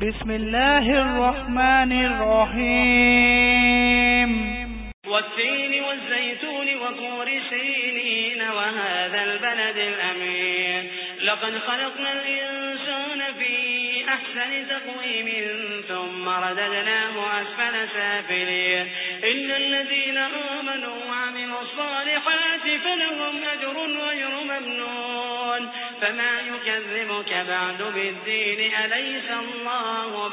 بسم الله الرحمن الرحيم والتين والزيتون وطور سينين وهذا البلد الأمين. لقد خلقنا الإنسان في أحسن تقويم ثم رددناه أسفل سافلين. إن الذين آمنوا وعملوا الصالحات فلهم أجر فما يكذبك بعد بالدين أليس الله